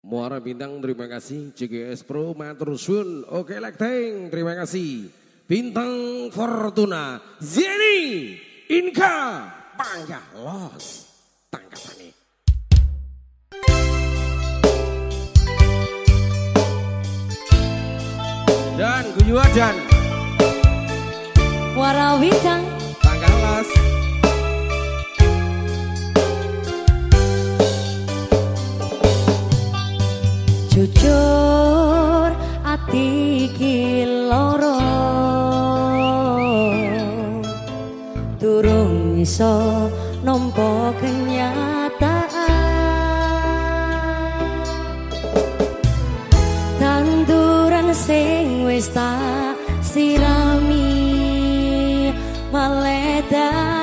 Muara Bintang terima kasih. JGS Pro matur suwun. Oke Lekteng terima kasih. Bintang Fortuna Zeni Inka. Bangga Los. Tangkapannya dan Guyu dan Muara Bintang. Los jujur ati loro durung iso nampa kenyataan. Tanduran sing wis tak sirami maleda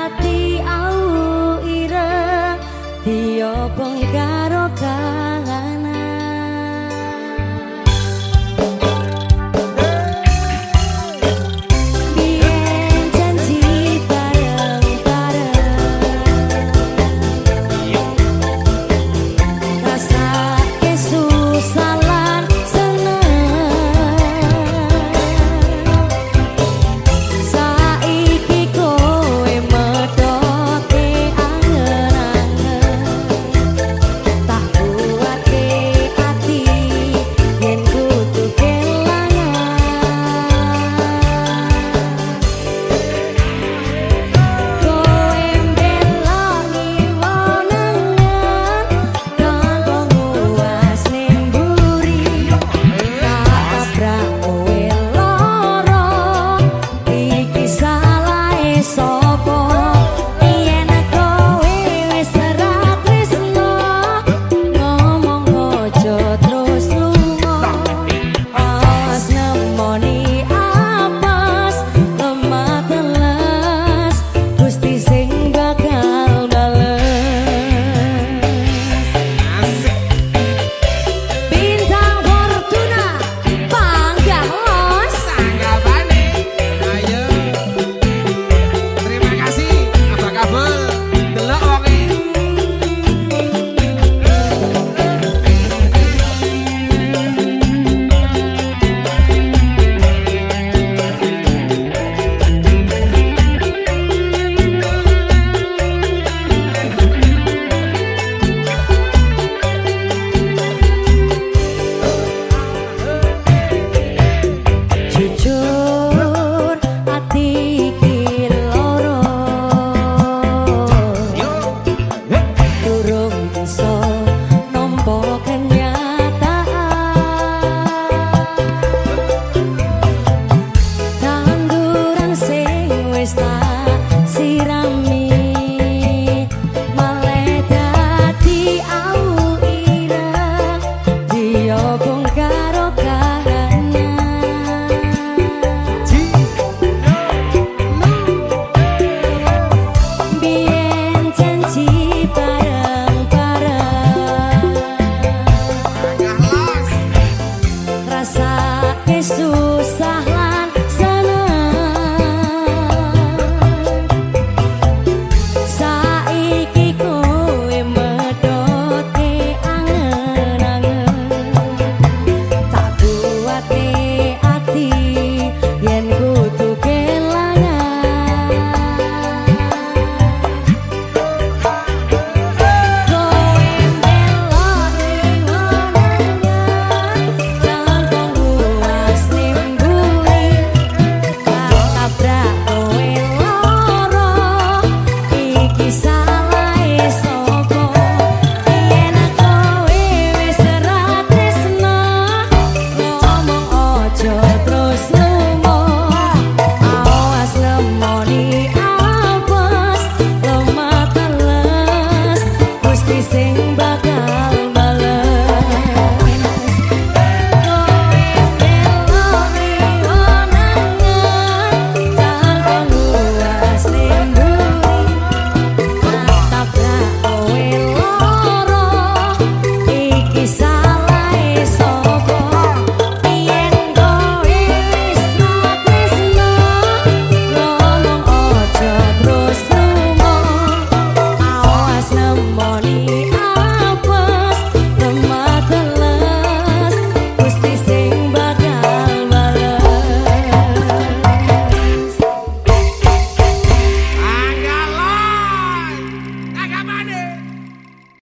Oh, boy.